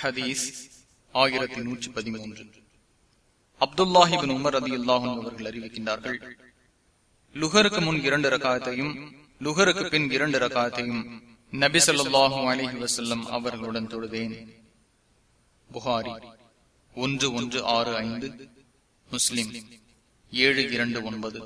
ஹதீஸ் ஆயிரத்தி நூற்றி பதிமூன்று. அப்துல்லாஹிபின் உமர் அதி அல்லாஹும் அவர்கள் அறிவிக்கின்றார்கள் லுகருக்கு முன் இரண்டு ரகாயத்தையும் லுகருக்கு பின் இரண்டு ரகாயத்தையும் நபி சொல்லாஹும் அலிஹி வசல்லம் அவர்களுடன் தொழுதேன். புகாரி ஒன்று ஒன்று ஆறு ஐந்து முஸ்லிம் ஏழு இரண்டு ஒன்பது.